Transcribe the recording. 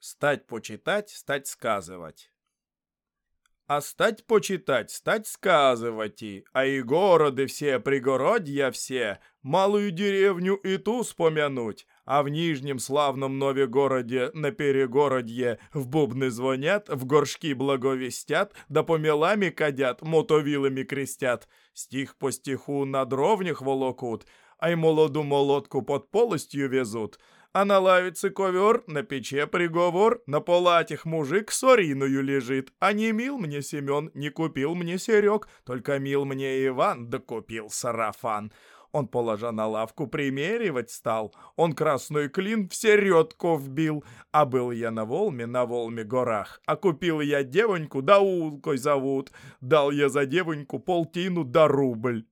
Стать почитать, стать сказывать. А стать почитать, стать сказывать и, а и городы все, пригородья все, малую деревню и ту вспомянуть, а в Нижнем славном нове городе на перегородье в бубны звонят, в горшки благовестят, да помелами кадят, мотовилами крестят, стих по стиху на дровнях волокут, а й молоду молотку под полостью везут, а на лавице ковер, на пече приговор, на палатях мужик с ориною лежит. А не мил мне Семен, не купил мне Серег, только мил мне Иван, да купил сарафан. Он, положа на лавку, примеривать стал. Он красной клин в середку вбил. А был я на Волме, на Волме горах. А купил я девоньку, да улкой зовут. Дал я за девоньку полтину да рубль.